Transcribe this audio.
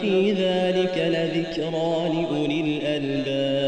في ذلك لذكرى لأولي الألباب.